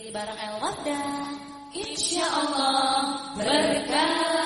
Masih bareng El Wafda. Insya Allah berkah.